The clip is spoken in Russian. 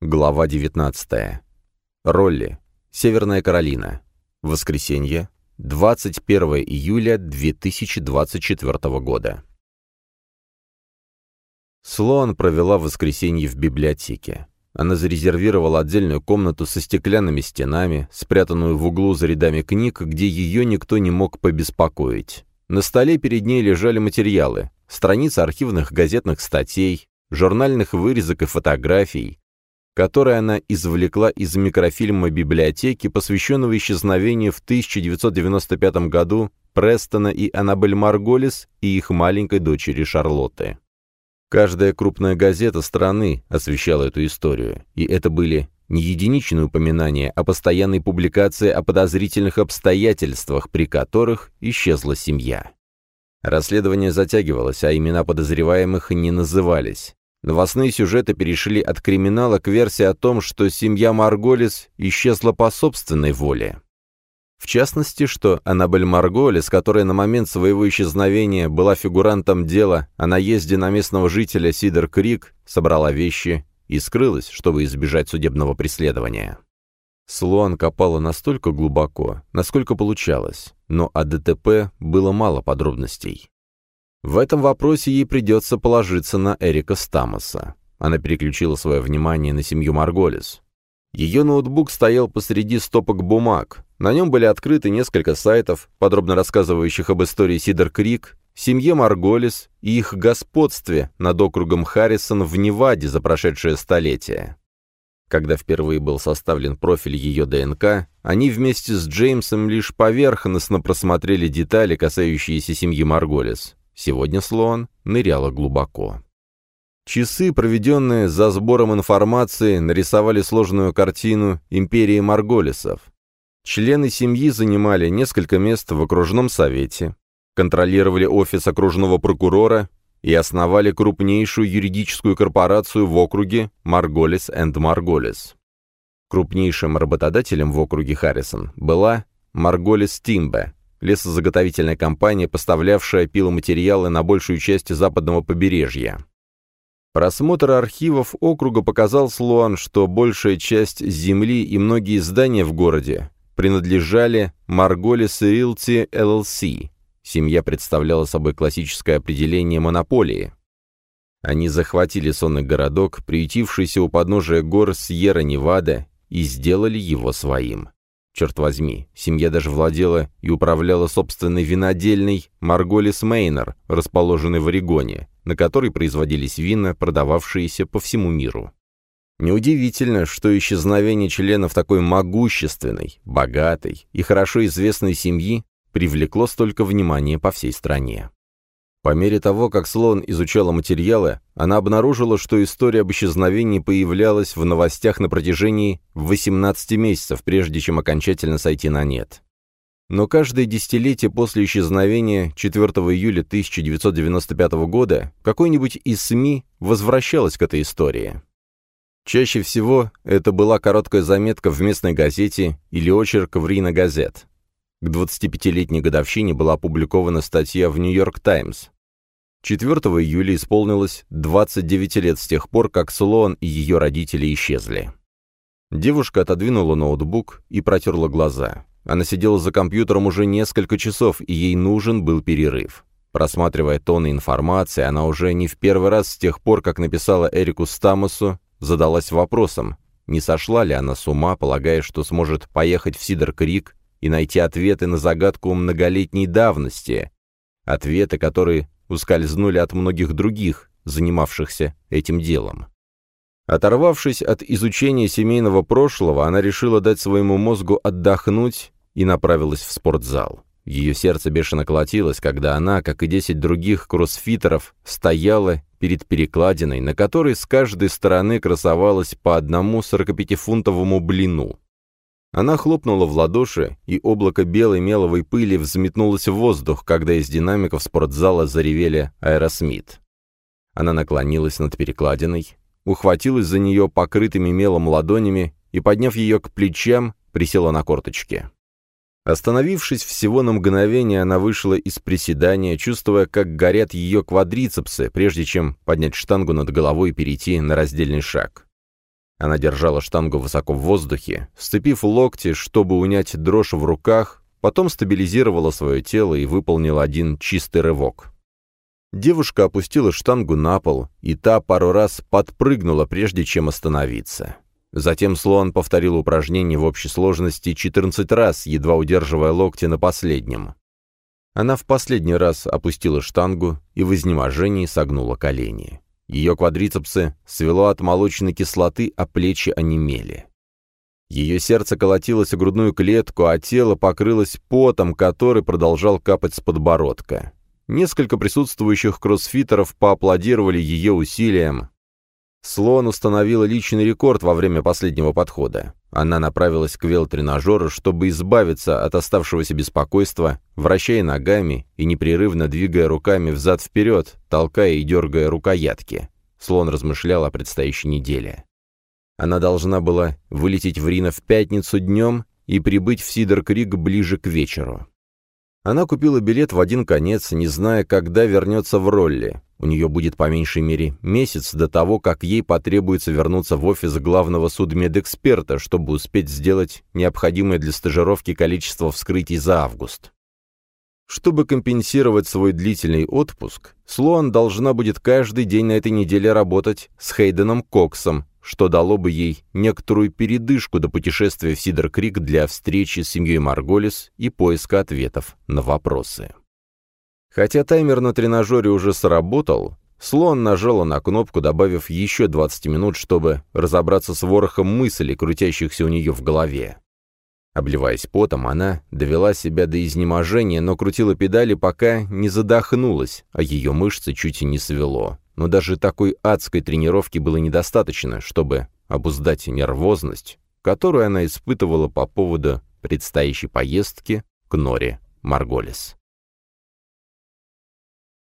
Глава 19. Ролли. Северная Каролина. Воскресенье. 21 июля 2024 года. Слоан провела воскресенье в библиотеке. Она зарезервировала отдельную комнату со стеклянными стенами, спрятанную в углу за рядами книг, где ее никто не мог побеспокоить. На столе перед ней лежали материалы, страницы архивных газетных статей, журнальных вырезок и фотографий, которые она извлекла из микрофильма библиотеки, посвященного исчезновению в 1995 году Престона и Аннабель Марголис и их маленькой дочери Шарлотты. Каждая крупная газета страны освещала эту историю, и это были не единичные упоминания, а постоянные публикации о подозрительных обстоятельствах, при которых исчезла семья. Расследование затягивалось, а имена подозреваемых не назывались. Новостные сюжеты перешли от криминала к версии о том, что семья Марголис исчезла по собственной воле. В частности, что Аннабель Марголис, которая на момент своего исчезновения была фигурантом дела о наезде на местного жителя Сидер Крик, собрала вещи и скрылась, чтобы избежать судебного преследования. Слоан копала настолько глубоко, насколько получалось, но о ДТП было мало подробностей. В этом вопросе ей придется положиться на Эрика Стамоса. Она переключила свое внимание на семью Марголис. Ее ноутбук стоял посреди стопок бумаг. На нем были открыты несколько сайтов, подробно рассказывающих об истории Сидер Крик, семье Марголис и их господстве над округом Харрисон в Неваде за прошедшее столетие. Когда впервые был составлен профиль ее ДНК, они вместе с Джеймсом лишь поверхностно просмотрели детали, касающиеся семьи Марголис. Сегодня Слоан ныряла глубоко. Часы, проведенные за сбором информации, нарисовали сложную картину империи Марголисов. Члены семьи занимали несколько мест в окружном совете, контролировали офис окружного прокурора и основали крупнейшую юридическую корпорацию в округе Марголис энд Марголис. Крупнейшим работодателем в округе Харрисон была Марголис Тимбе, лесозаготовительная компания, поставлявшая пиломатериалы на большую часть западного побережья. Просмотр архивов округа показал Слуан, что большая часть земли и многие здания в городе принадлежали Марголис Realty LLC. Семья представляла собой классическое определение монополии. Они захватили сонный городок, приютившийся у подножия гор Сьерра-Невада, и сделали его своим. Черт возьми, семья даже владела и управляла собственной винодельной Марголис Мейнер, расположенной в Орегоне, на которой производились вина, продававшиеся по всему миру. Неудивительно, что исчезновение членов такой могущественной, богатой и хорошо известной семьи привлекло столько внимания по всей стране. По мере того, как Слон изучала материалы, она обнаружила, что история об исчезновении появлялась в новостях на протяжении 18 месяцев, прежде чем окончательно сойти на нет. Но каждое десятилетие после исчезновения 4 июля 1995 года какой-нибудь из СМИ возвращалась к этой истории. Чаще всего это была короткая заметка в местной газете или очерк в Рина газет. К 25-летней годовщине была опубликована статья в «Нью-Йорк Таймс». 4 июля исполнилось 29 лет с тех пор, как Слоан и ее родители исчезли. Девушка отодвинула ноутбук и протерла глаза. Она сидела за компьютером уже несколько часов, и ей нужен был перерыв. Просматривая тоны информации, она уже не в первый раз с тех пор, как написала Эрику Стамосу, задалась вопросом, не сошла ли она с ума, полагая, что сможет поехать в Сидер-Крик и найти ответы на загадку многолетней давности, ответы, которые ускользнули от многих других, занимавшихся этим делом. Оторвавшись от изучения семейного прошлого, она решила дать своему мозгу отдохнуть и направилась в спортзал. Ее сердце бешено колотилось, когда она, как и десять других кроссфитеров, стояла перед перекладиной, на которой с каждой стороны красовалось по одному 45-фунтовому блину. Она хлопнула в ладоши, и облако белой меловой пыли взметнулось в воздух, когда из динамиков спортзала заревели аэросмит. Она наклонилась над перекладиной, ухватилась за нее покрытыми мелом ладонями и, подняв ее к плечам, присела на корточки. Остановившись всего на мгновение, она вышла из приседания, чувствуя, как горят ее квадрицепсы, прежде чем поднять штангу над головой и перейти на раздельный шаг. Она держала штангу высоко в воздухе, сцепив локти, чтобы унять дрожь в руках, потом стабилизировала свое тело и выполнила один чистый рывок. Девушка опустила штангу на пол, и та пару раз подпрыгнула, прежде чем остановиться. Затем слон повторил упражнение в общей сложности 14 раз, едва удерживая локти на последнем. Она в последний раз опустила штангу и в изнеможении согнула колени. Ее квадрицепсы свело от молочной кислоты, а плечи онемели. Ее сердце колотилось о грудную клетку, а тело покрылось потом, который продолжал капать с подбородка. Несколько присутствующих кроссфитеров поаплодировали ее усилиям. Слон установила личный рекорд во время последнего подхода. Она направилась к велотренажеру, чтобы избавиться от оставшегося беспокойства, вращая ногами и непрерывно двигая руками взад-вперед, толкая и дергая рукоятки. Слон размышлял о предстоящей неделе. Она должна была вылететь в Рино в пятницу днем и прибыть в Сидер-Крик ближе к вечеру. Она купила билет в один конец, не зная, когда вернется в Ролли. У нее будет по меньшей мере месяц до того, как ей потребуется вернуться в офис главного судмедэксперта, чтобы успеть сделать необходимое для стажировки количество вскрытий за август. Чтобы компенсировать свой длительный отпуск, Слоан должна будет каждый день на этой неделе работать с Хейденом Коксом, что дало бы ей некоторую передышку до путешествия в Сидер-Крик для встречи с семьей Марголис и поиска ответов на вопросы. Хотя таймер на тренажере уже сработал, Слон нажала на кнопку, добавив еще 20 минут, чтобы разобраться с ворохом мыслей, крутящихся у нее в голове. Обливаясь потом, она довела себя до изнеможения, но крутила педали, пока не задохнулась, а ее мышцы чуть и не свело. Но даже такой адской тренировки было недостаточно, чтобы обуздать нервозность, которую она испытывала по поводу предстоящей поездки к Норе Марголис.